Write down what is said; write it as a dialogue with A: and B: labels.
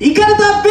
A: 行かれたベ